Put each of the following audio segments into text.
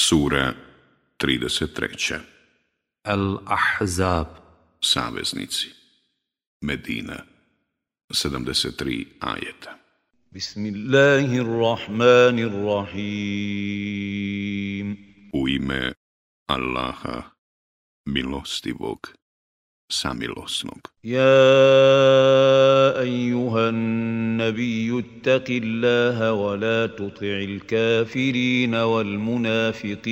Sura 33. Al-Ahzab. Saveznici. Medina. 73 ajeta. Bismillahirrahmanirrahim. U ime Allaha milostivog samilosnog. Ja, ejuhan nabiju, taki Allaha, wa la tuti'il kafirina wal munafiqin.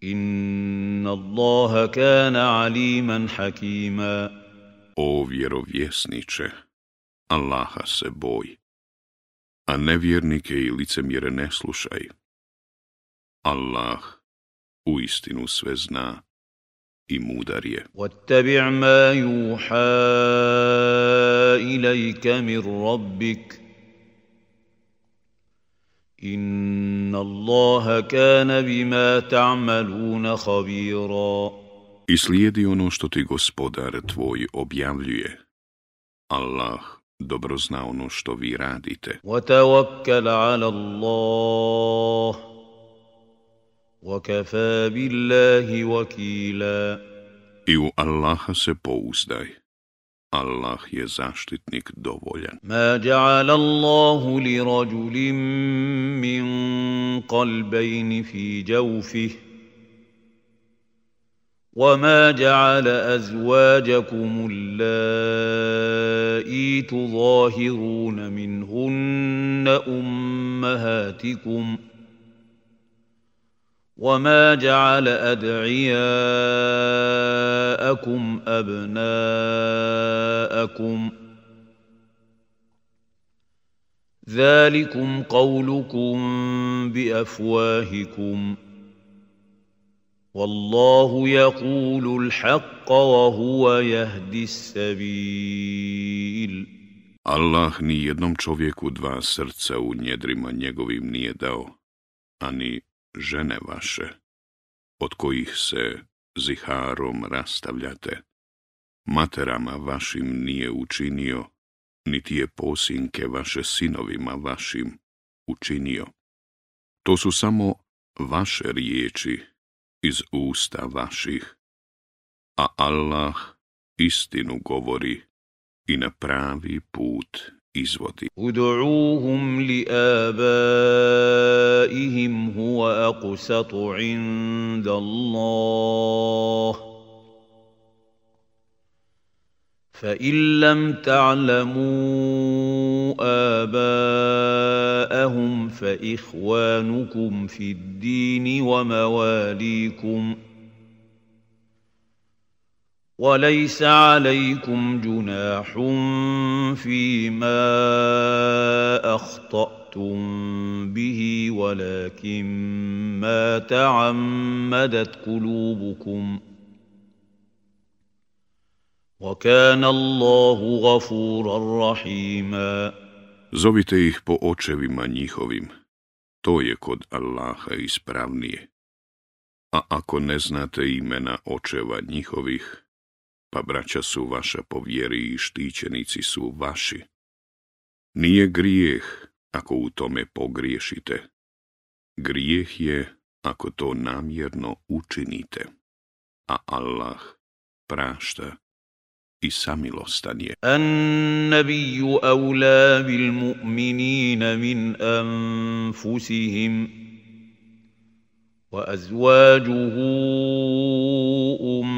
Inna Allaha kana aliman hakima. O vjerovjesniče, Allaha se boj, a nevjernike i licemjere ne slušaj. Allah u istinu sve zna i mudar je. Wattabi' ma min rabbik. Inna Allaha kana bima ta'maluna khabira. I slijedi ono što ti gospodar tvoj objavljuje. Allah dobro zna ono što vi radite. Wa tawakkal 'ala Allah. وكفى بالله وكيلا I u Allaha se pouzdaj. Allah je zaštitnik dovoljan. ما جعل الله لرجل من قلبين في جوفه وما جعل ازواجكم اللائي تظاهرون منهن امهاتكم وما جعل ادعياءكم ابناءكم ذلكم قولكم بافواهكم والله يقول الحق وهو يهدي السبيل Allah ni jednom čovjeku dva srca u njedrima njegovim nije dao, ani žene vaše, od kojih se ziharom rastavljate. Materama vašim nije učinio, niti je posinke vaše sinovima vašim učinio. To su samo vaše riječi iz usta vaših, a Allah istinu govori i na pravi put izvodi. Udu'uhum li abaihim huwa aqsatu inda Allah. فإن لم تعلموا آباءهم فإخوانكم في الدين ومواليكم ۖ وليس عليكم جناح فيما أخطأتم به ولكن ما تعمدت قلوبكم وكان الله غفورا رحيما Zovite ih po očevima njihovim, to je kod Allaha ispravnije. A ako ne znate imena očeva njihovih, pa braća su vaša po vjeri i štićenici su vaši. Nije grijeh ako u tome pogriješite. Grijeh je ako to namjerno učinite, a Allah prašta i samilostan je. An-nabiju aula bil mu'minina min anfusihim, wa azwađuhu um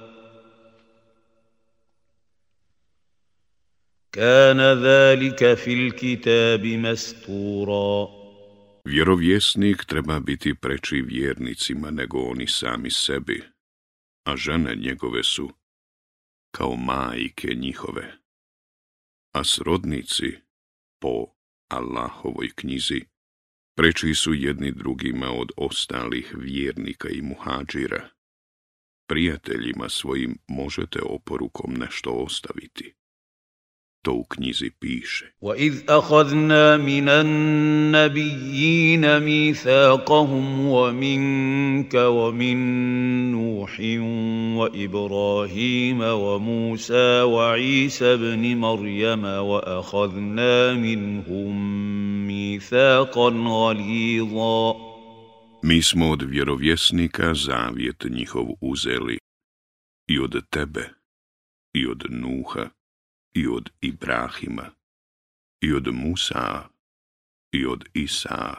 Kana zalika fil kitabi mastura. Vjerovjesnik treba biti preči vjernicima nego oni sami sebi, a žene njegove su kao majke njihove. A srodnici po Allahovoj knjizi preči su jedni drugima od ostalih vjernika i muhađira. Prijateljima svojim možete oporukom nešto ostaviti To u knjizi piše. وإذ أخذنا من النبيين ميثاقهم ومنك ومن نوح وإبراهيم وموسى وعيسى ابن مريم وأخذنا منهم ميثاقا غليظا Mi smo od vjerovjesnika zavjet njihov uzeli i od tebe, i od Nuha, i od Ibrahima, i od Musa, i od Isa,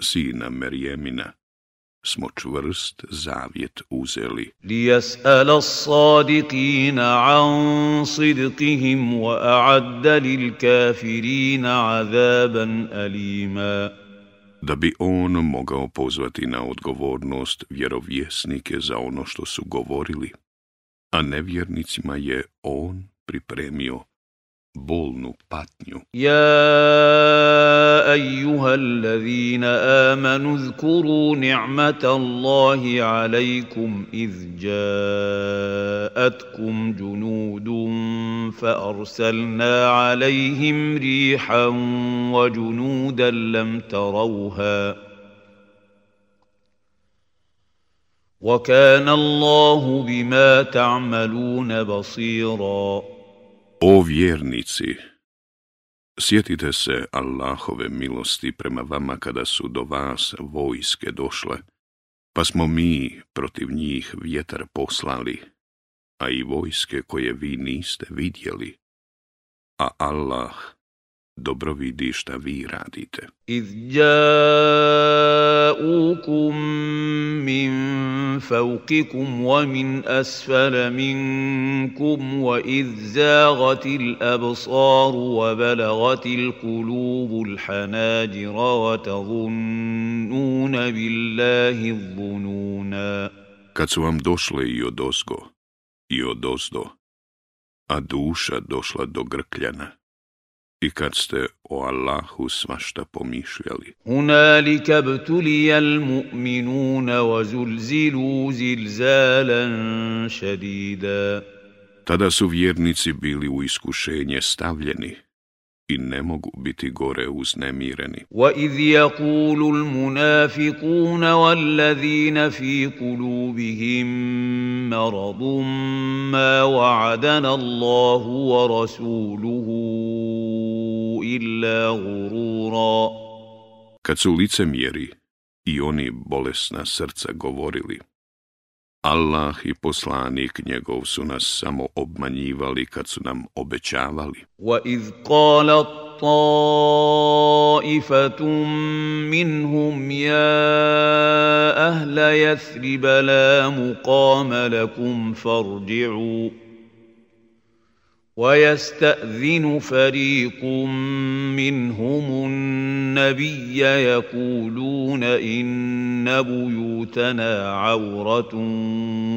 sina Merjemina, smo čvrst zavjet uzeli. ليسأل الصادقين عن صدقهم وأعد للكافرين عذابا أليما da bi on mogao pozvati na odgovornost vjerovjesnike za ono što su govorili, a nevjernicima je on pripremio bolnu patnju. Ja, ejuha allazina amanu zkuru ni'mata Allahi alaikum iz jaatkum džunudum, fa arsalna alaihim rihan wa džunudan lam tarauha. وكان الله بما تعملون بصيراً O vjernici, sjetite se Allahove milosti prema vama kada su do vas vojske došle, pa smo mi protiv njih vjetar poslali, a i vojske koje vi niste vidjeli, a Allah dobro vidi šta vi radite. إذ جاءوكم من فوقكم ومن أسفل منكم وإذ زاغت الأبصار وبلغت القلوب الحناجر وتظنون بالله الظنونا Kad su vam došle i od ozgo, i od ozdo, a duša došla do grkljana, i kad ste o Allahu svašta pomišljali. Hunalika btulijal mu'minuna wa zulzilu zilzalan šedida. Tada su vjernici bili u iskušenje stavljeni, i ne mogu biti gore uznemireni. واذ يقول المنافقون والذين في قلوبهم مرض ما وعدنا الله ورسوله الا غرورا Kad su licemjeri i oni bolesna srca govorili, Allah i poslanik njegov su nas samo obmanjivali kad su nam obećavali. واذ قالت طائفه منهم يا اهل يثرب لا مقام لكم فارجعوا ويستاذن فريق منهم النبي يقولون ان بيوتنا عوره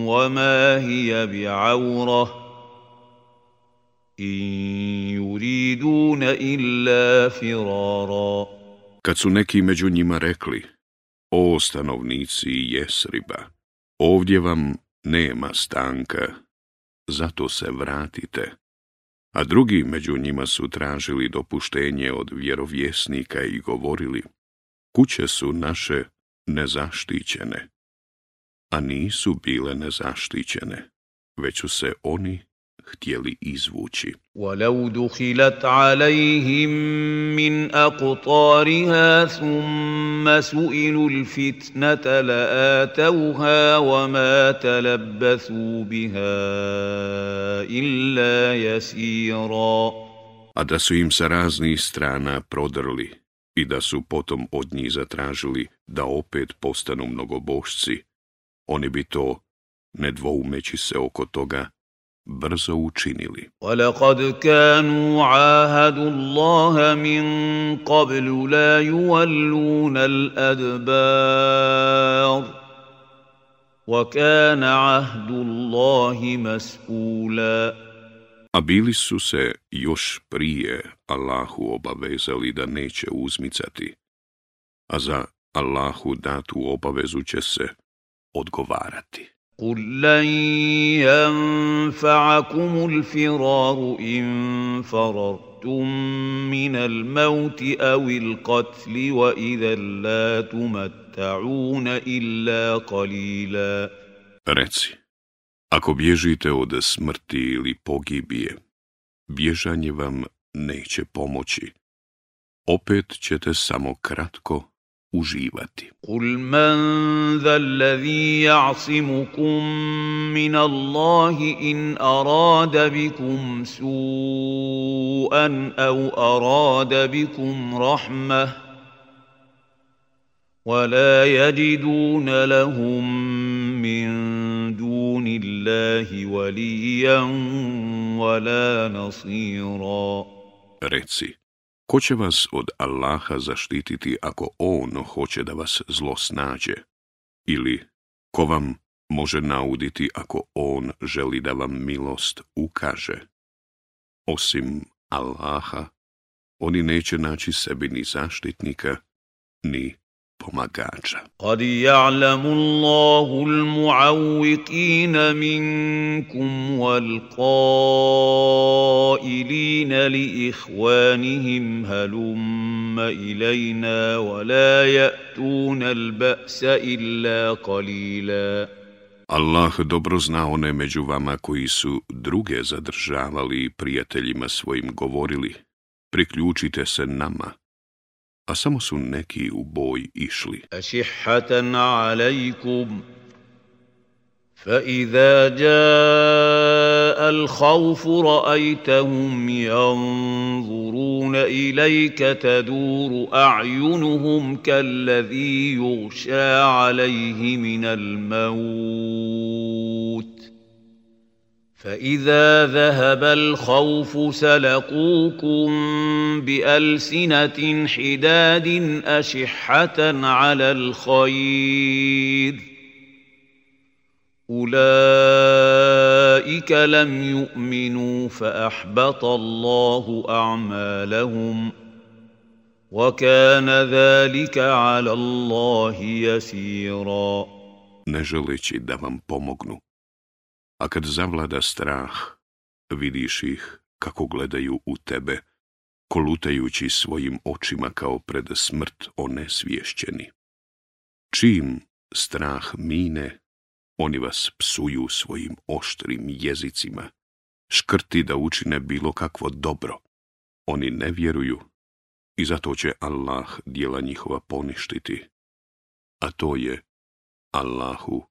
وما هي بعوره ان يريدون الا فرارا Kad su neki među njima rekli, o stanovnici Jesriba, ovdje vam nema stanka, zato se vratite. A drugi među njima su tražili dopuštenje od vjerovjesnika i govorili, kuće su naše nezaštićene, a nisu bile nezaštićene, već su se oni htjeli izvući. ولو دخلت عليهم من اقطارها ثم سئلوا الفتنه لاتوها وما تلبثوا بها الا يسيرا A da su im sa raznih strana prodrli i da su potom od njih zatražili da opet postanu mnogobošci, oni bi to, ne dvoumeći se oko toga, brzo učinili. ولقد كانوا عاهدوا الله من قبل لا يولون الادبار وكان عهد الله مسؤولا A bili su se još prije Allahu obavezali da neće uzmicati, a za Allahu datu obavezu će se odgovarati. قل لن ينفعكم الفرار إن فررتم من الموت أو القتل وإذا لا تمتعون إلا قليلا Reci, ako bježite od smrti ili pogibije, bježanje vam neće pomoći. Opet ćete samo kratko uživati. Kul man za allazi ja'simukum min Allahi in arada bikum su'an au arada bikum rahmah. ولا يجدون لهم من دون الله وليا ولا نصيرا. Reci, ko će vas od Allaha zaštititi ako On hoće da vas zlo snađe? Ili ko vam može nauditi ako On želi da vam milost ukaže? Osim Allaha, oni neće naći sebi ni zaštitnika, ni pomagača. Kad ja'lamu Allahu al-mu'awwiqina minkum wal qailina li ikhwanihim halumma ilayna wa la ya'tun al-ba'sa illa qalila. Allah dobro zna one među vama koji su druge zadržavali i prijateljima svojim govorili, priključite se nama, a samo su neki u boj išli. أشحة عليكم فإذا جاء الخوف رأيتهم ينظرون إليك تدور أعينهم كالذي يغشى عليه من الموت فإذا ذهب الخوف سلقوكم بألسنة حداد أشحة على الخير أولئك لم يؤمنوا فأحبط الله أعمالهم وكان ذلك على الله يسيرا ne želeći da pomognu. A kad zavlada strah, vidiš ih kako gledaju u tebe, kolutajući svojim očima kao pred smrt onesvješćeni. Čim strah mine, oni vas psuju svojim oštrim jezicima, škrti da učine bilo kakvo dobro. Oni ne vjeruju i zato će Allah dijela njihova poništiti. A to je Allahu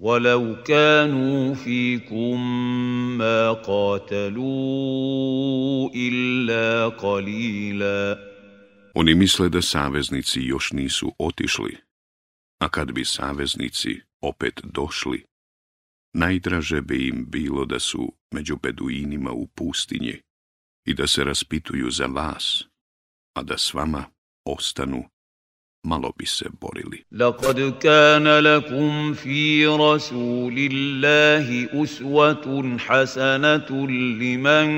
ولو كانوا فيكم ما قاتلوا إلا قليلا Oni misle da saveznici još nisu otišli, a kad bi saveznici opet došli, najdraže bi im bilo da su među beduinima u pustinji i da se raspituju za vas, a da s vama ostanu, malo bi se borili. لقد كان لكم في رسول الله أسوة حسنة لمن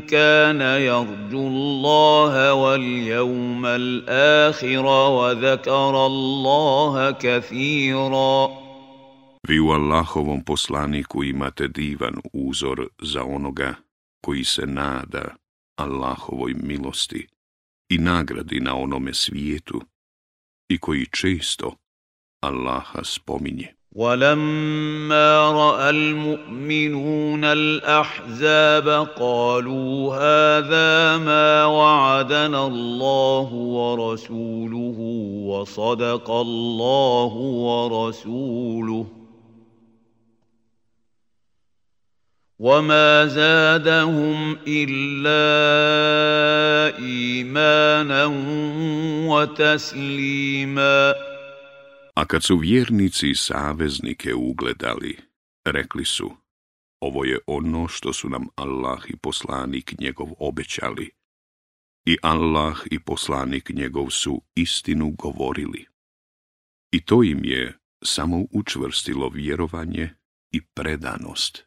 كان يرجو الله واليوم الآخر وذكر الله كثيرا Vi u Allahovom poslaniku imate divan uzor za onoga koji se nada Allahovoj milosti i nagradi na onome svijetu i koji često Allaha spominje. ولما راى المؤمنون الاحزاب قالوا هذا ما وعدنا الله ورسوله وصدق الله ورسوله وما زادهم الا ايمانا وتسليما A kad su vjernici saveznike ugledali, rekli su, ovo je ono što su nam Allah i poslanik njegov obećali. I Allah i poslanik njegov su istinu govorili. I to im je samo učvrstilo vjerovanje i predanost.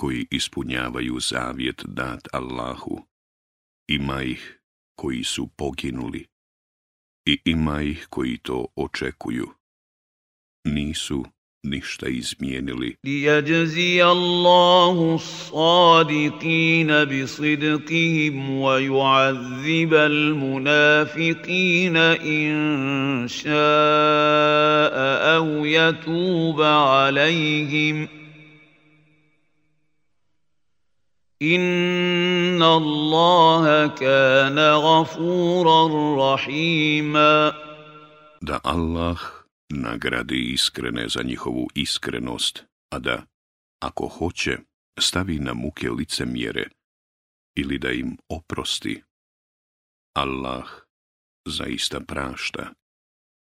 koji ispunjavaju zavjet dat Allahu. Ima ih koji su poginuli i ima ih koji to očekuju. Nisu ništa izmijenili. Lijajzi Allahu sadikina bi sidqihim wa ju'azibel munafikina in ša'a au jatuba alaihim. إن الله كان غفورا رحيما Da Allah nagradi iskrene za njihovu iskrenost, a da, ako hoće, stavi na muke lice mjere ili da im oprosti. Allah zaista prašta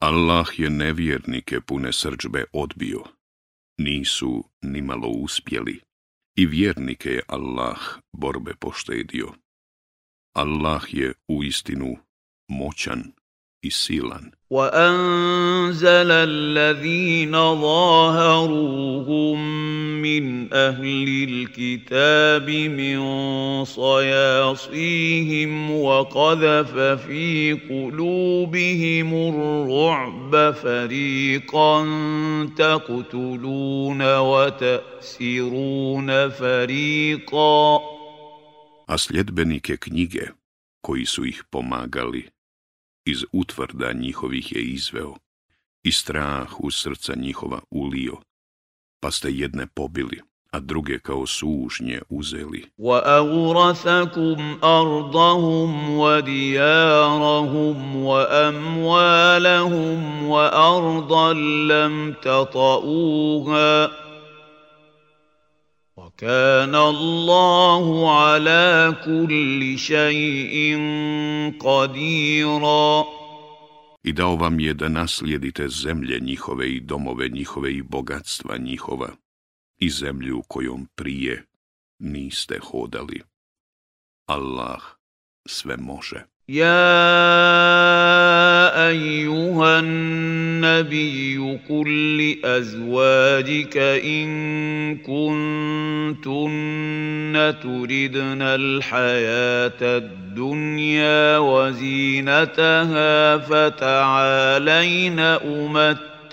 Allah je nevjernike pune srđbe odbio. Nisu nimalo uspjeli. I vjernike je Allah borbe poštedio. Allah je u istinu moćan i silan. وأنزل الذين ظاهروهم من أهل الكتاب من صياصيهم وقذف في قلوبهم الرعب فريقا تقتلون وتأسرون فريقا. A sljedbenike knjige, koji su ih pomagali, iz utvrda njihovih je izveo i strah u srca njihova ulio, pa ste jedne pobili, a druge kao sužnje uzeli. وأورثكم أرضهم وديارهم وأموالهم وأرضا لم تطئوها وكان الله على كل شيء قديرا I dao vam je da naslijedite zemlje njihove i domove njihove i bogatstva njihova i zemlju kojom prije niste hodali. Allah sve može. يا ايها النبي قل لازواجك ان كنتن تردن الحياة الدنيا وزينتها فتعالين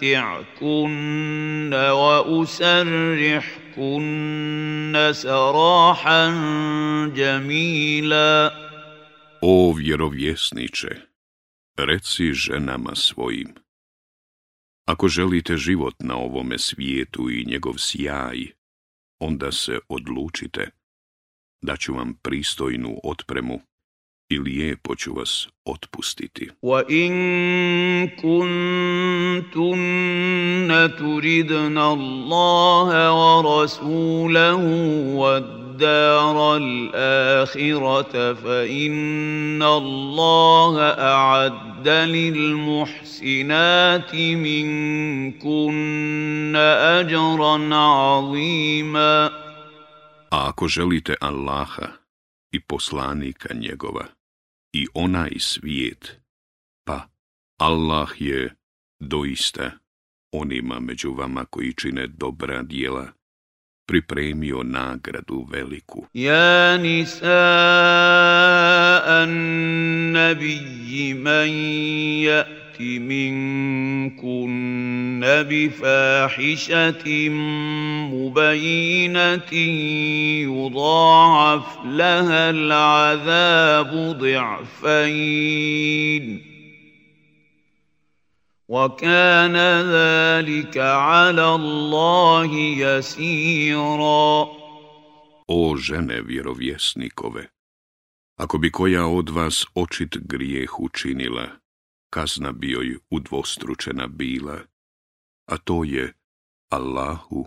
امتعكن واسرحكن سراحا جميلا. O vjerovjesniče, Reci ženama svojim. Ako želite život na ovome svijetu i njegov sjaj, onda se odlučite. da ću vam pristojnu otpremu i lijepo ću vas otpustiti. Wa in kuntunne turidna Allahe wa rasulahu wa الدار الآخرة فإن الله أعد للمحسنات منكن أجرا عظيما. A ako želite Allaha i poslanika njegova i onaj svijet, pa Allah je doista onima među vama koji čine dobra djela. Pripremio nagradu veliku. يا نساء النبي من يأت منكن بفاحشة مبينة يضاعف لها العذاب ضعفين وكان ذلك على الله يسيرا O žene vjerovjesnikove, ako bi koja od vas očit grijeh učinila, kazna bi joj udvostručena bila, a to je Allahu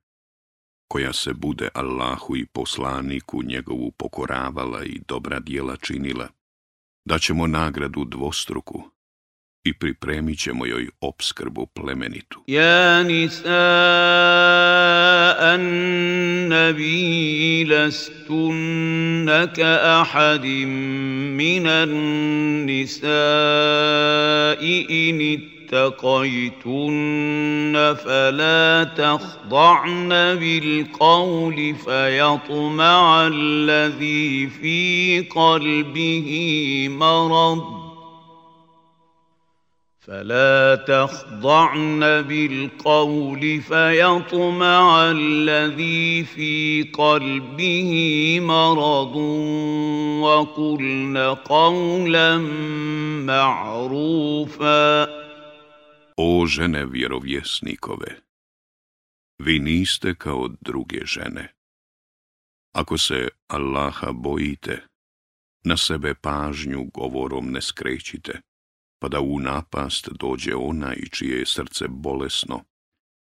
koja se bude Allahu i poslaniku njegovu pokoravala i dobra djela činila, da ćemo nagradu dvostruku i pripremit ćemo joj opskrbu plemenitu. Ja nisa an nabi lastunaka ahadim minan nisa i اتقيتن فلا تخضعن بالقول فيطمع الذي في قلبه مرض. فلا تخضعن بالقول فيطمع الذي في قلبه مرض. وقلن قولا معروفا. O žene vjerovjesnikove, vi niste kao druge žene. Ako se Allaha bojite, na sebe pažnju govorom ne skrećite, pa da u napast dođe onaj čije je srce bolesno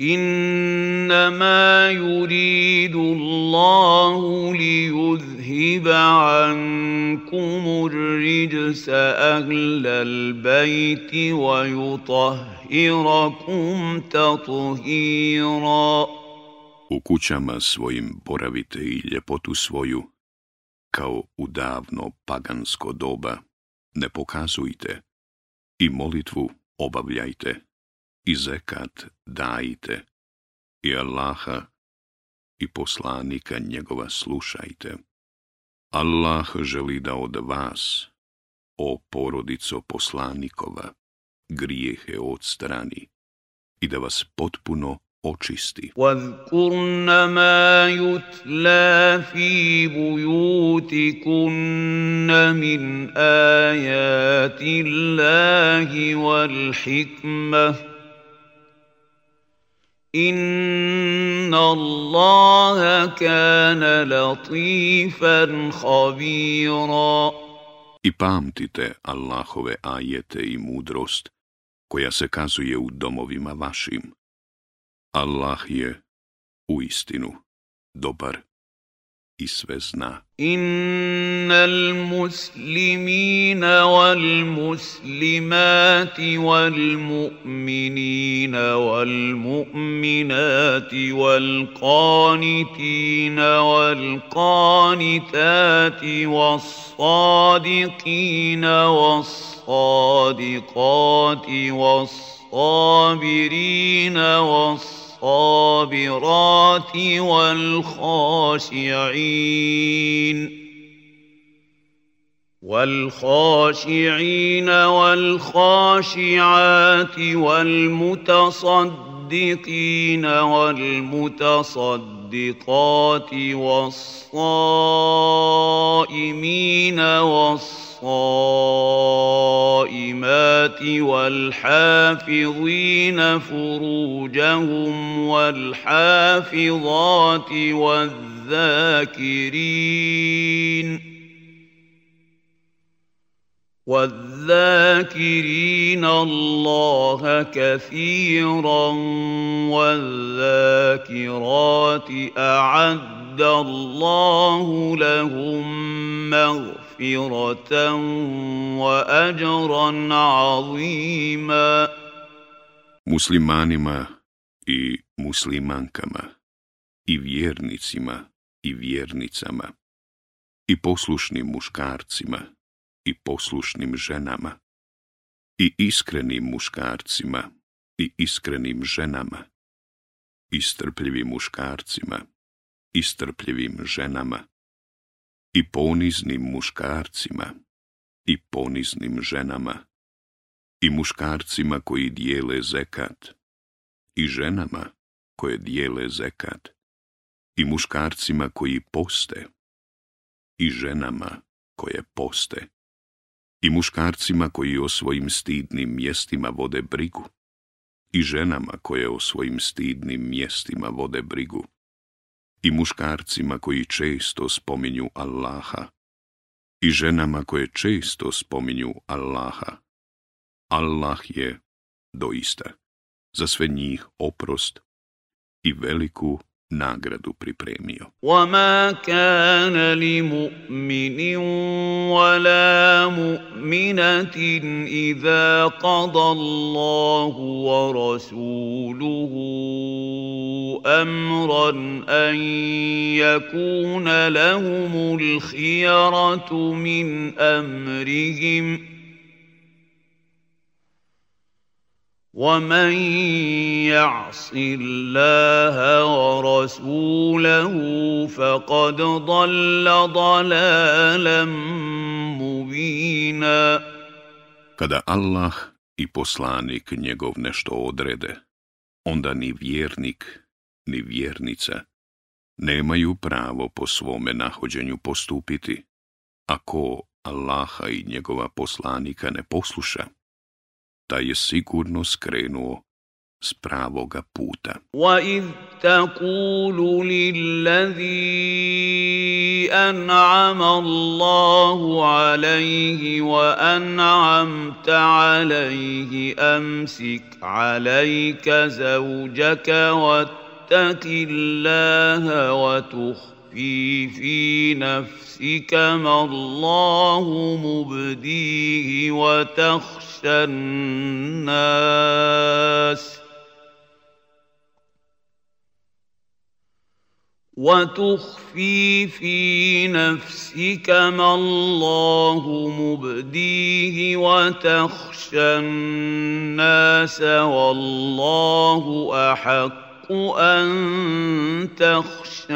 انما يريد الله ليذهب عنكم الرجس اهل البيت ويطهركم تطهيرا U kućama svojim boravite i ljepotu svoju, kao u davno pagansko doba, ne pokazujte i molitvu obavljajte i zekat dajte i Allaha i poslanika njegova slušajte. Allah želi da od vas, o porodico poslanikova, grijehe odstrani i da vas potpuno očisti. واذكرن ما يتلى في بيوتكن من آيات الله والحكمة Inna Allaha kana latifan khabira. I pamtite Allahove ajete i mudrost koja se kazuje u domovima vašim. Allah je u istinu dobar i sve zna. إن المسلمين والمسلمات والمؤمنين والمؤمنات والقانتين والقانتات والصادقين والصادقات والصابرين والصابرين الصابرات والخاشعين والخاشعين والخاشعات والمتصدقين والمتصدقات والصائمين والصائمين والصائمات والحافظين فروجهم والحافظات والذاكرين والذاكرين الله كثيرا والذاكرات اعد الله لهم مغفره واجرا عظيما muslimanima i muslimankama i vjernicima i vjernicama i poslušnim muškarcima i poslušnim ženama i iskrenim muškarcima i iskrenim ženama i strpljivim muškarcima i strpljivim ženama i poniznim muškarcima i poniznim ženama i muškarcima koji dijele zekat i ženama koje dijele zekat i muškarcima koji poste i ženama koje poste i muškarcima koji o svojim stidnim mjestima vode brigu i ženama koje o svojim stidnim mjestima vode brigu i muškarcima koji često spominju Allaha i ženama koje često spominju Allaha. Allah je doista za sve njih oprost i veliku nagradu pripremio. وما كان لمؤمن ولا مؤمنة إذا قضى الله ورسوله أمرا أن يكون لهم الخيرة من أمرهم ۖ ومن يعص الله ورسوله فقد ضل ضلالا مبينا Kada Allah i poslanik njegov nešto odrede, onda ni vjernik, ni vjernica nemaju pravo po svome nahođenju postupiti, ako Allaha i njegova poslanika ne posluša. da je sigurno skrenuo s pravoga puta. وَإِذْ تَقُولُ لِلَّذِي أَنْعَمَ اللَّهُ عَلَيْهِ وَأَنْعَمْتَ عَلَيْهِ أَمْسِكْ عَلَيْكَ زَوْجَكَ وَاتَّقِ اللَّهَ وَتُخْفِي فِي نَفْسِكَ مَا اللَّهُ مُبْدِيهِ وَتَخْشَى الناس وتخفي في نفسك ما الله مبديه وتخشى الناس والله أحق أن تخشاه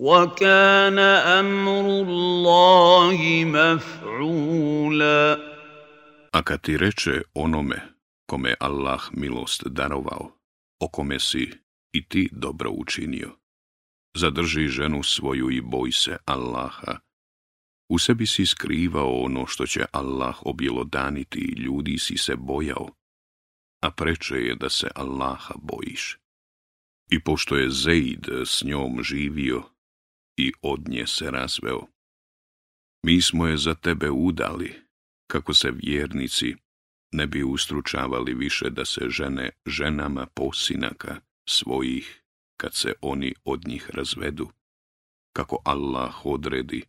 وَكَانَ أَمْرُ اللَّهِ مَفْعُولًا A kad ti reče onome kome Allah milost darovao, o kome si i ti dobro učinio, zadrži ženu svoju i boj se Allaha, u sebi si skrivao ono što će Allah objelodaniti i ljudi si se bojao, a preče je da se Allaha bojiš. I pošto je Zeid s njom živio, i od nje se razveo. Mi smo je za tebe udali, kako se vjernici ne bi ustručavali više da se žene ženama posinaka svojih, kad se oni od njih razvedu, kako Allah odredi.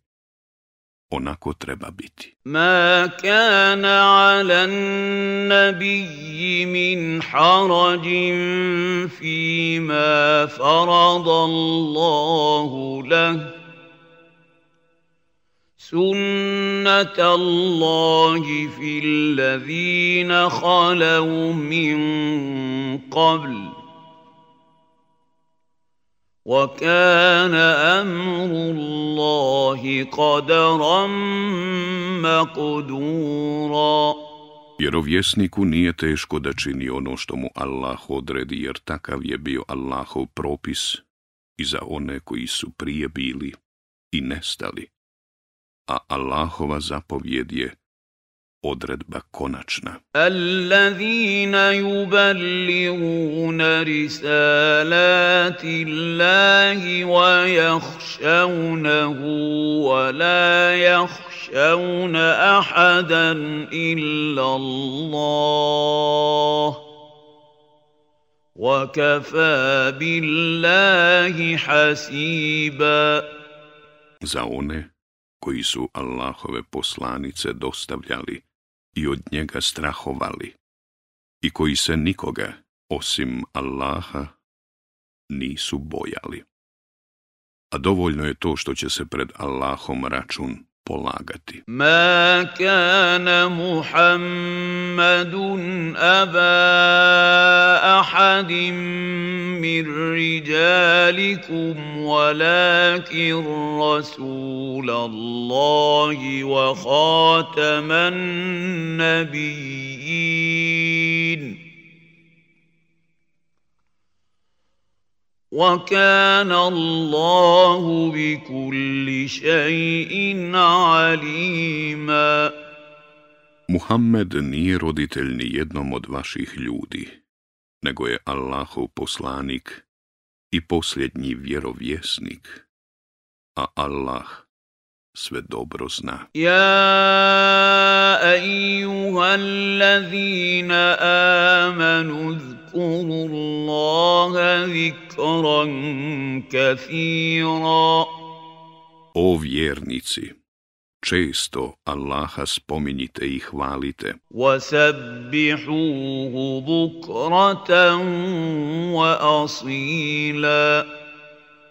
onako treba biti. Ma kana ala nabiji min harajin fima farada Allahu lah. سُنَّةَ اللَّهِ فِي الَّذِينَ خَلَوْا مِن قَبْلِ وكان امر الله قدرا مقدورا Vjerovjesniku nije teško da čini ono što mu Allah odredi, jer takav je bio Allahov propis i za one koji su prije bili i nestali. A Allahova zapovjed je odredba konačna. الذين يبلغون رسالات الله ويخشونه ولا يخشون احدا الا الله وكفى بالله حسيبا Za one koji su Allahove poslanice dostavljali i od njega strahovali i koji se nikoga osim Allaha nisu bojali. A dovoljno je to što će se pred Allahom račun polagati. ما كان محمد ابا احد من رجالكم ولكن رسول الله وخاتم النبيين وكان الله بكل شيء عليما Muhammed nije roditelj ni jednom od vaših ljudi, nego je Allahov poslanik i posljednji vjerovjesnik, a Allah sve dobro zna. يا ايها الذين امنوا اذكروا الله ذكرا كثيرا O vjernici, često Allaha spominjite i hvalite, وسبحوه بكره واصيلا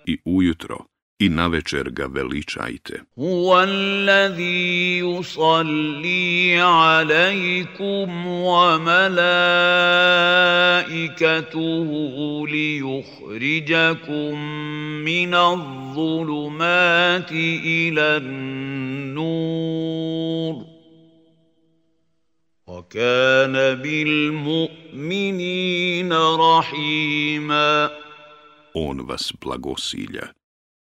i ujutro i na večer ga veličajte. Huvallazi yusalli alaikum wa malaikatuhu li yukhrijakum min adh-dhulumati ila an-nur. وَكَانَ بِالْمُؤْمِنِينَ رَحِيمًا On vas blagosilja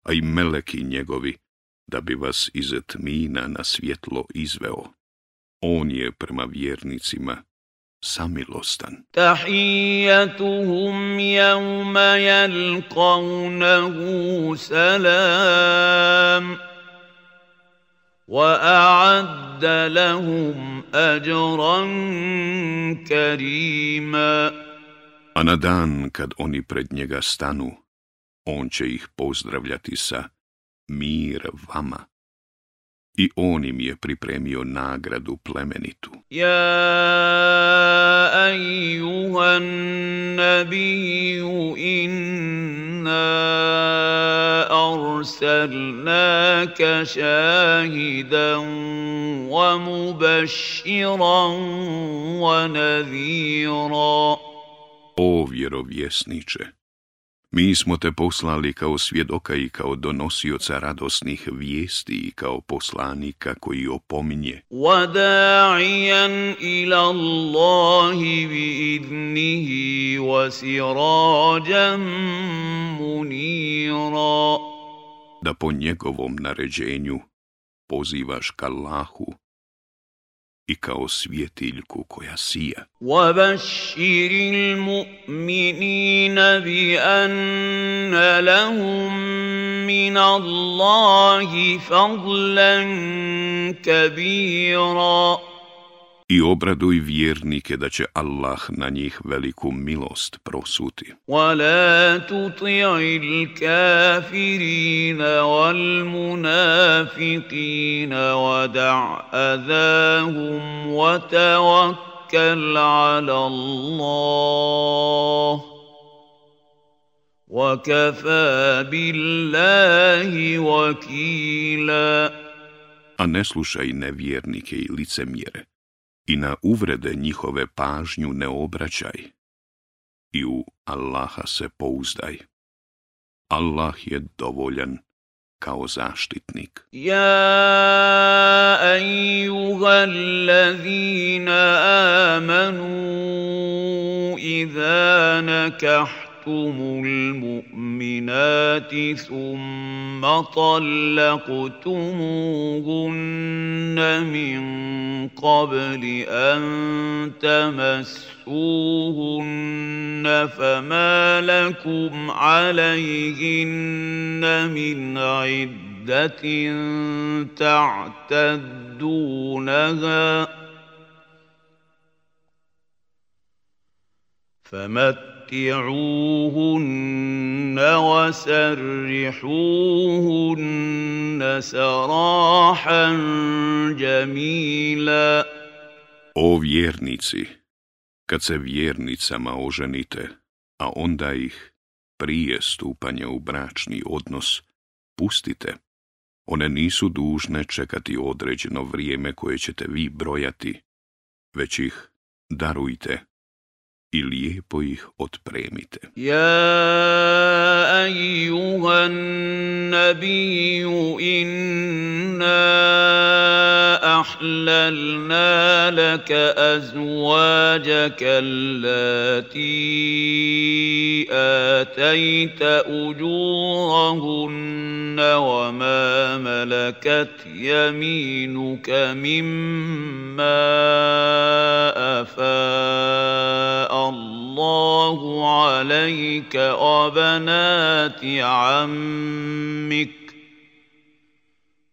a i meleki njegovi, da bi vas iz tmina na svjetlo izveo. On je prema vjernicima samilostan. تحيتهم يوم يلقونه سلام واعد لهم اجرا كريما A na dan kad oni pred njega stanu, on će ih pozdravljati sa mir vama. I on im je pripremio nagradu plemenitu. Ja, ajuhan nabiju, inna arsalnaka šahidan wa mubashiran wa nadhira. O vjerovjesniče, mi smo te poslali kao svjedoka i kao donosioca radosnih vijesti i kao poslanika koji opominje. Wada'ijan ila Allahi bi idnihi wa sirađan munira. Da po njegovom naređenju pozivaš Kallahu. Allahu i kao svjetiljku koja sija. وبشر المؤمنين بان لهم من الله فضلا كبيرا I obraduj vjernike da će Allah na njih veliku milost prosuti. ولا تطع الكافرين والمنافقين ودع أذاهم وتوكل على الله وكفى بالله وكيلا A ne slušaj nevjernike i licemjere i na uvrede njihove pažnju ne obraćaj i u Allaha se pouzdaj. Allah je dovoljan kao zaštitnik. Ja ejuhallazina amanu idha nakah نكحتم المؤمنات ثم طلقتموهن من قبل أن تمسوهن فما لكم عليهن من عدة تعتدونها فمتعوهن وسرحوهن سراحا جميلا O vjernici, kad se vjernicama oženite, a onda ih prije stupanja u bračni odnos pustite, one nisu dužne čekati određeno vrijeme koje ćete vi brojati, već ih darujte i lijepo ih otpremite. يا أيها النبي إنا أحللنا لك أزواجك اللاتي آتيت أجورهن وما ملكت يمينك مما أفاء عليك وبنات عمك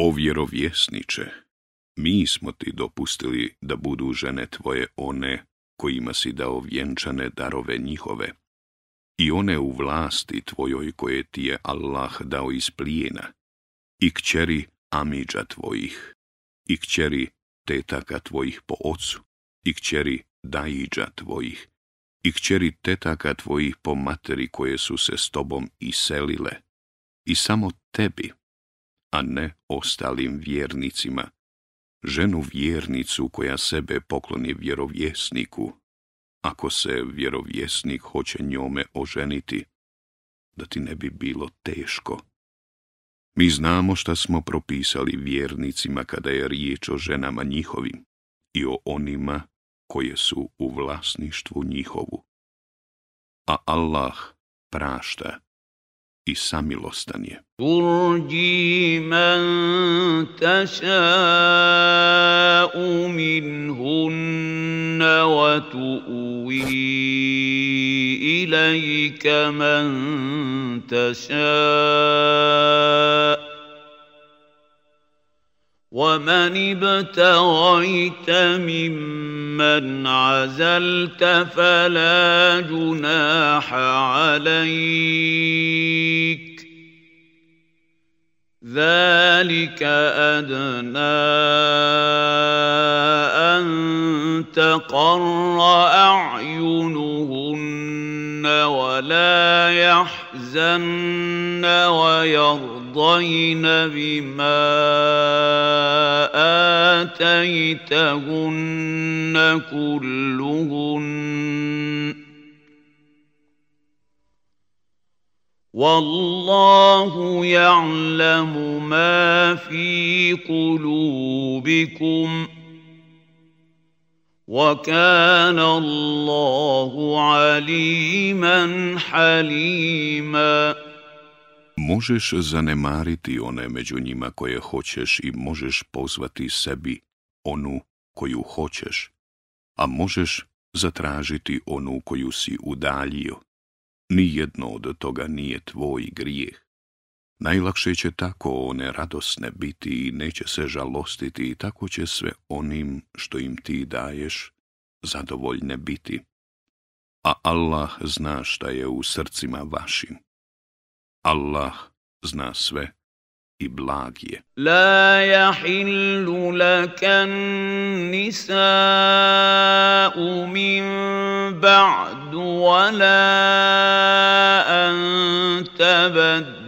O vjerovjesniče, mi smo ti dopustili da budu žene tvoje one kojima si dao vjenčane darove njihove i one u vlasti tvojoj koje ti je Allah dao iz plijena i kćeri Amidža tvojih i kćeri tetaka tvojih po ocu i kćeri Dajiđa tvojih i kćeri tetaka tvojih po materi koje su se s tobom iselile i samo tebi a ne ostalim vjernicima, ženu vjernicu koja sebe pokloni vjerovjesniku, ako se vjerovjesnik hoće njome oženiti, da ti ne bi bilo teško. Mi znamo šta smo propisali vjernicima kada je riječ o ženama njihovim i o onima koje su u vlasništvu njihovu. A Allah prašta i samilostan je. Turđi man taša'u min hunna wa tu'wi ilajka man taša'u ومن ابتغيت ممن عزلت فلا جناح عليك ذلك ادنى ان تقر اعينهن ولا يحزن ويرضين بما آتيتهن كلهن. والله يعلم ما في قلوبكم. وكان الله عليما حليما Možeš zanemariti one među njima koje hoćeš i možeš pozvati sebi onu koju hoćeš, a možeš zatražiti onu koju si udaljio. Nijedno od toga nije tvoj grijeh. Najlakše će tako one radosne biti i neće se žalostiti i tako će sve onim što im ti daješ zadovoljne biti. A Allah zna šta je u srcima vašim. Allah zna sve i blag je. La jahillu lakan nisa min ba'du wa la antabad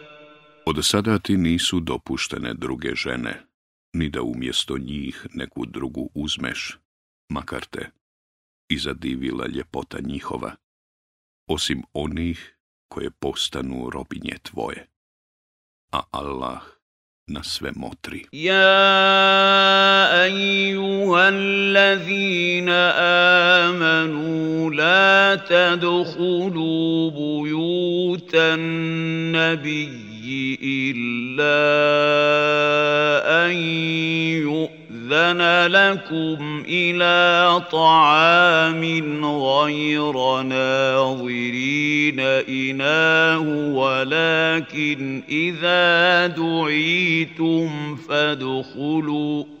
Od sada ti nisu dopuštene druge žene, ni da umjesto njih neku drugu uzmeš, makar te i zadivila ljepota njihova, osim onih koje postanu robinje tvoje. A Allah na sve motri. Ja, ajuhallazina amanu, la tadhulu bujutan nabiju. إلا أن يؤذن لكم إلى طعام غير ناظرين إناه ولكن إذا دعيتم فادخلوا.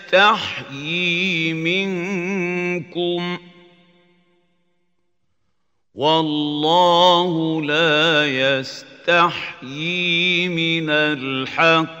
فيستحيي منكم والله لا يستحيي من الحق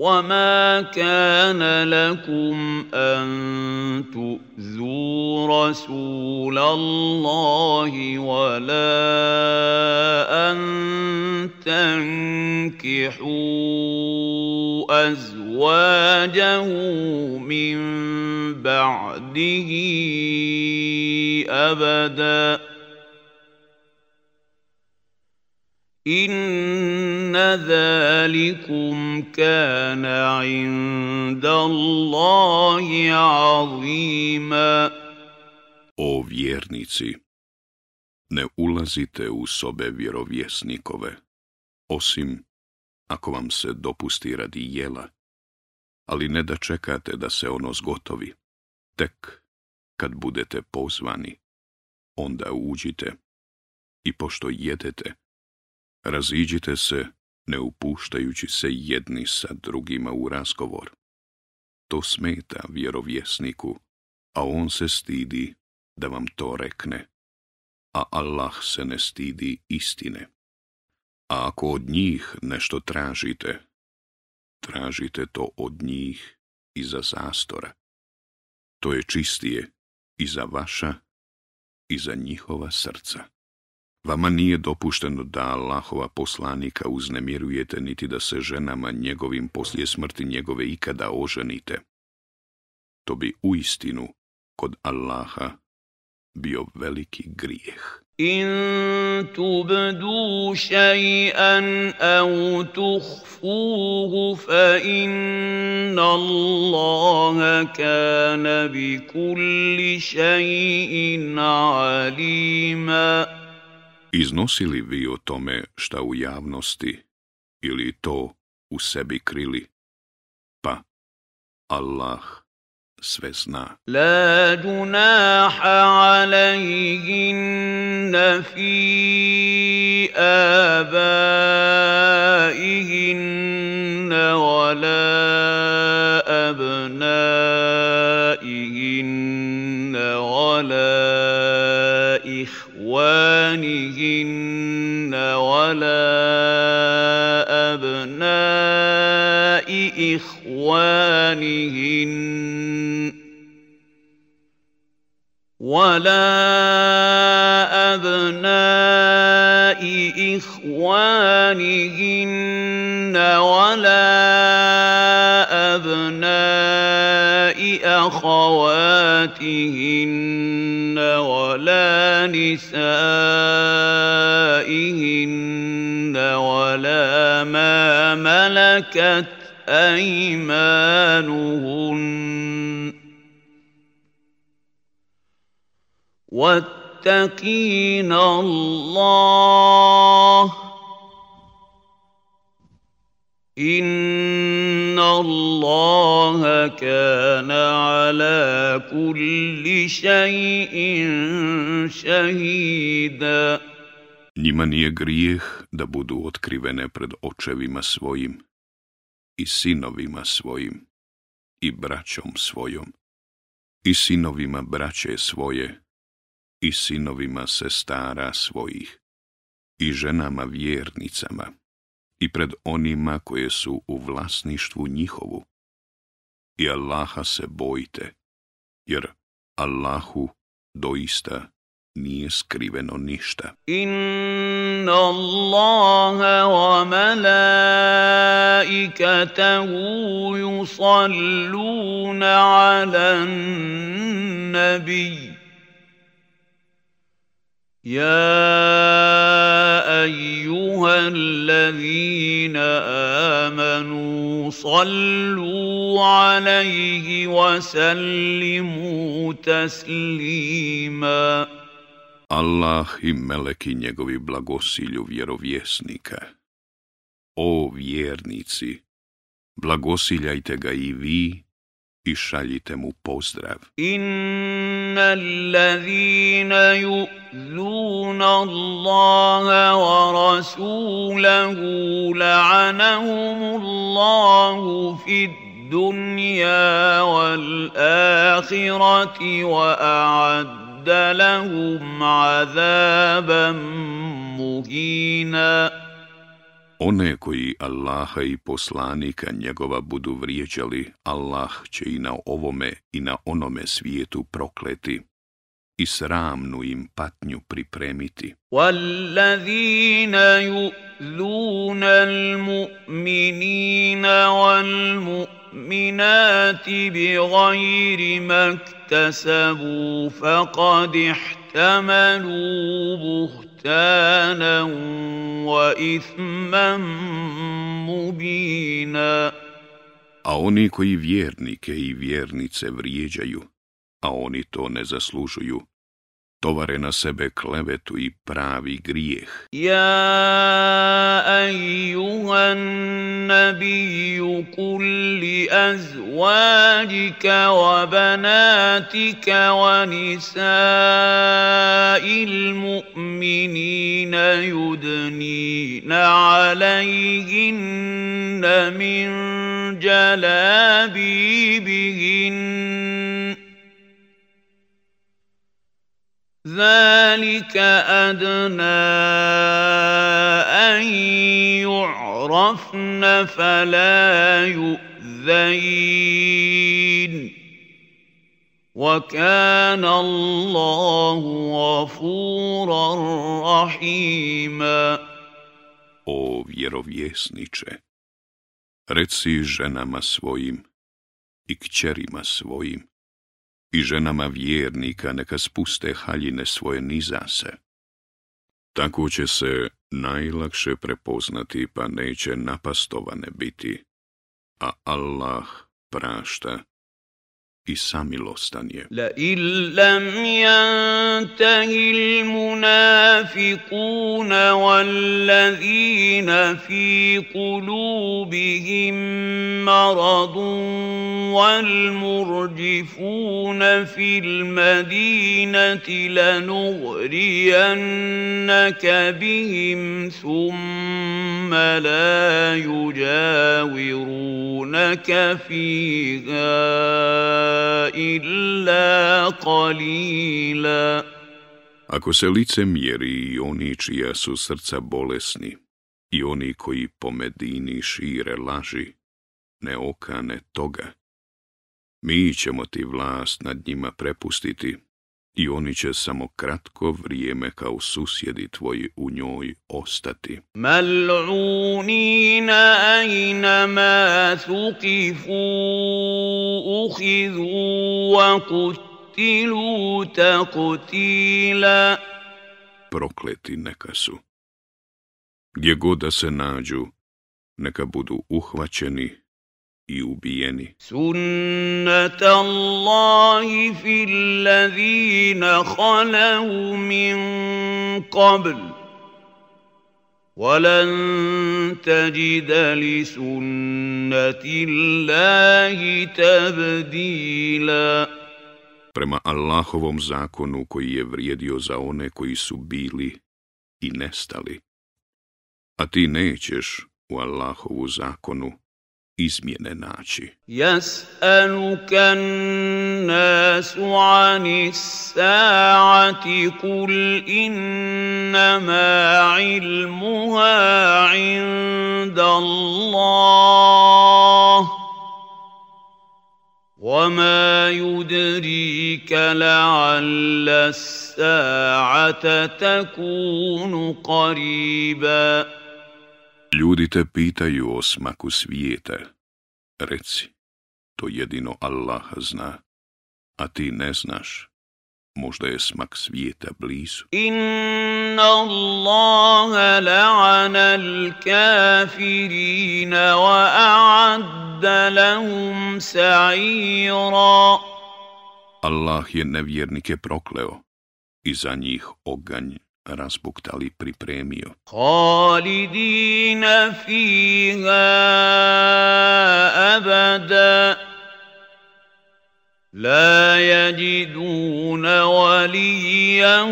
وما كان لكم ان تؤذوا رسول الله ولا ان تنكحوا ازواجه من بعده ابدا ان ذلكم كان عند الله عظيما O vjernici, Ne ulazite u sobe vjerovjesnikove, osim ako vam se dopusti radi jela, ali ne da čekate da se ono zgotovi. Tek kad budete pozvani, onda uđite i pošto jedete, raziđite se ne upuštajući se jedni sa drugima u razgovor. To smeta vjerovjesniku, a on se stidi da vam to rekne, a Allah se ne stidi istine. A ako od njih nešto tražite, tražite to od njih iza zastora. To je čistije i za vaša i za njihova srca. Vama nije dopušteno da Allahova poslanika uznemirujete niti da se ženama njegovim poslije smrti njegove ikada oženite. To bi u istinu kod Allaha bio veliki grijeh. In tubdu šaj'an au tuhfuhu fa inna Allaha kana bi kulli šaj'in alima. Iznosili vi o tome šta u javnosti ili to u sebi krili? Pa, Allah sve zna. La junaha alaihinna fi abaihinna ولا أبناء إخوانهن ولا أبناء أخواتهن ولا نسائهن ولا ما ملكت أيمانهن. واتقين الله إن الله كان على كل شيء شهيدا Njima nije grijeh da budu otkrivene pred očevima svojim i sinovima svojim i braćom svojom i sinovima braće svoje i sinovima sestara svojih i ženama vjernicama i pred onima koje su u vlasništvu njihovu. I Allaha se bojite, jer Allahu doista nije skriveno ništa. Inna Allaha wa malaikatahu yusalluna ala nabi. يا ايها الذين امنوا صلوا عليه وسلموا تسليما Allah i meleki njegovi blagosilju vjerovjesnika. O vjernici, blagosiljajte ga i vi i šaljite mu pozdrav. Inna ان الذين يؤذون الله ورسوله لعنهم الله في الدنيا والاخره واعد لهم عذابا مهينا One koji Allaha i poslanika njegova budu vrijeđali, Allah će i na ovome i na onome svijetu prokleti i sramnu im patnju pripremiti. وَالَّذِينَ يُؤْذُونَ الْمُؤْمِنِينَ وَالْمُؤْمِنَاتِ بِغَيْرِ مَا اكْتَسَبُوا فَقَدِ احْتَمَلُوا بُهْتَانًا وَإِثْمًا مُبِينًا A oni koji vjernike i vjernice vrijeđaju, a oni to ne zaslužuju, tovare na sebe klevetu i pravi grijeh. يا ايها النبي قل لازواجك وبناتك ونساء المؤمنين يدنين عليهن من جلابيبهن ذلك أدنى أن يعرفن فلا يؤذين وكان الله غفورا رحيما O vjerovjesniče, reci ženama svojim i kćerima svojim i ženama vjernika neka spuste haljine svoje niza se. Tako će se najlakše prepoznati pa neće napastovane biti, a Allah prašta i samilostan je. لئن لم ينته المنافقون والذين في قلوبهم مرض والمرجفون في المدينة لنغرينك بهم ثم لا يجاورونك فيها illa qalila. Ako se lice mjeri i oni čija su srca bolesni, i oni koji po Medini šire laži, ne okane toga, mi ćemo ti vlast nad njima prepustiti, i oni će samo kratko vrijeme kao susjedi tvoji u njoj ostati. Mal'unina ajna ma thukifu, uhidhu wa kutilu takutila. Prokleti neka su. Gdje god da se nađu, neka budu uhvaćeni i ubijeni. سنة الله في الذين خلوا من قبل ولن تجد لسنة الله تبديلا Prema Allahovom zakonu koji je vrijedio za one koji su bili i nestali. A ti nećeš u Allahovu zakonu izmjene naći. Jas anukan nasu ani sa'ati kul innama ilmuha inda Allah. وما يدريك لعل الساعة تكون قريبا Ljudi te pitaju o smaku svijeta. Reci, to jedino Allah zna, a ti ne znaš. Možda je smak svijeta blizu. Inna Allaha la'ana al-kafirina wa a'adda lahum sa'ira. Allah je nevjernike prokleo i za njih oganj razbuktali pripremio. Halidina fiha abada La yajiduna valijan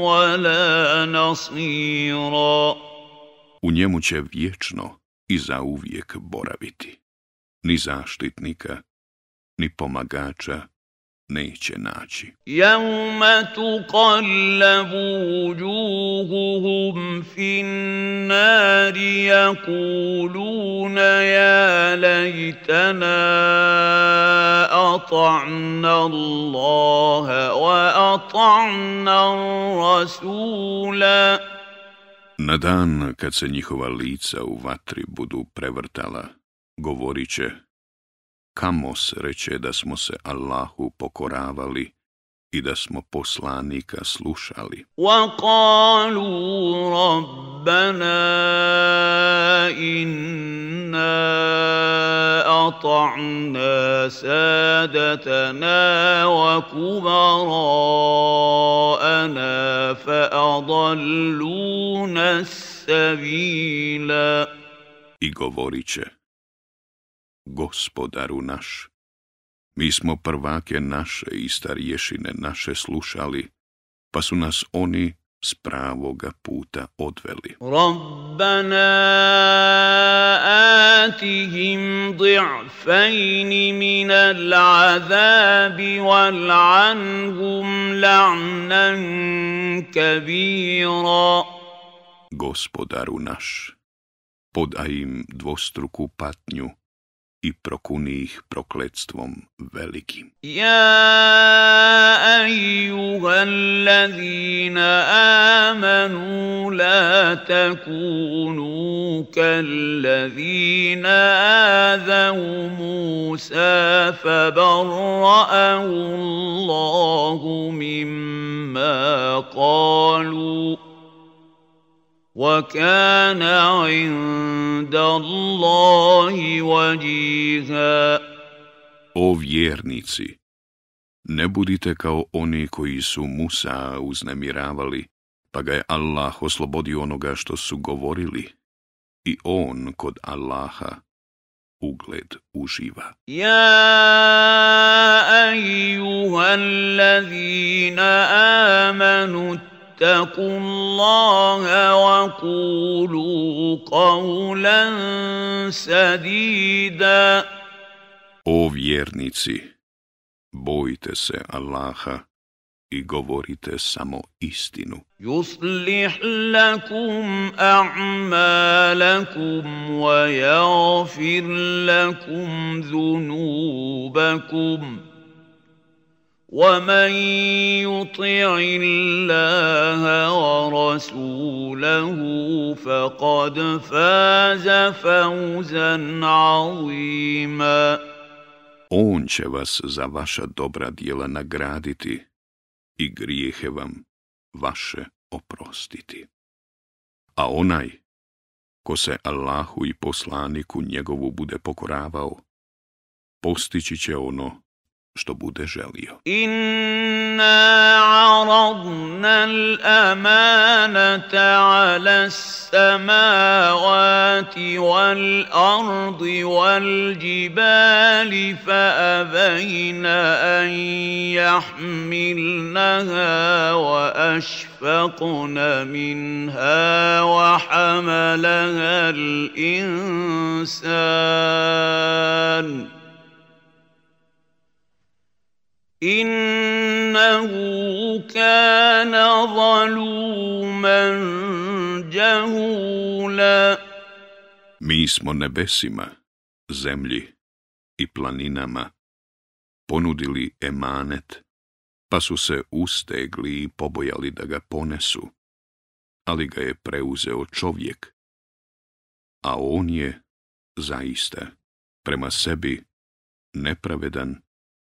wala nasira U njemu će vječno i zauvijek boraviti. Ni zaštitnika, ni pomagača, neće naći. Jaume tuqallabu vujuhuhum finnari jakuluna ja lejtana ata'na Allahe wa ata'na Rasula. Na dan kad se njihova lica u vatri budu prevrtala, govorit će kamo sreće da smo se Allahu pokoravali i da smo poslanika slušali. وقالوا ربنا إنا وأطعنا سادتنا وكبراءنا فأضلونا السبيلا I govorit će, gospodaru naš. Mi smo prvake naše i starješine naše slušali, pa su nas oni s pravoga puta odveli. Rabbana atihim di'fajni minal azabi wal anhum la'nan kabira. Gospodaru naš, podaj im dvostruku patnju i prokuni ih prokletstvom velikim. يا أيها الذين آمنوا لا تكونوا كالذين آذوا موسى فبرأه الله مما قالوا وكان عند الله وجيها O vjernici, ne budite kao oni koji su Musa uznemiravali, pa ga je Allah oslobodio onoga što su govorili, i on kod Allaha ugled uživa. يا أيها الذين آمنوا اتقوا الله وقولوا قولا سديدا O vjernici, bojte se Allaha i govorite samo istinu. يصلح لكم أعمالكم ويغفر لكم ذنوبكم ومن يطع الله ورسوله فقد فاز فوزا عظيما On će vas za vaša dobra djela nagraditi i grijehe vam vaše oprostiti. A onaj ko se Allahu i poslaniku njegovu bude pokoravao, postići će ono što bude želio. إنا عرضنا الأمانة على السماوات والأرض والجبال فأبين أن يحملنها وأشفقن منها وحملها الإنسان إنه كان ظلوما جهولا Mi smo nebesima, zemlji i planinama ponudili emanet, pa su se ustegli i pobojali da ga ponesu, ali ga je preuzeo čovjek, a on je, zaista, prema sebi nepravedan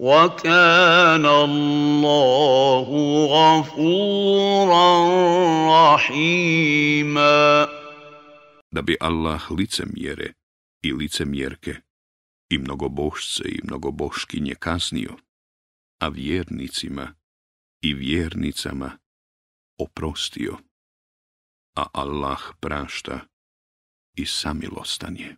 وكان الله غفورا رحيما Da bi Allah licemjere i licemjerke i mnogobošce i mnogoboškinje kaznio, a vjernicima i vjernicama oprostio, a Allah prašta i samilostan je.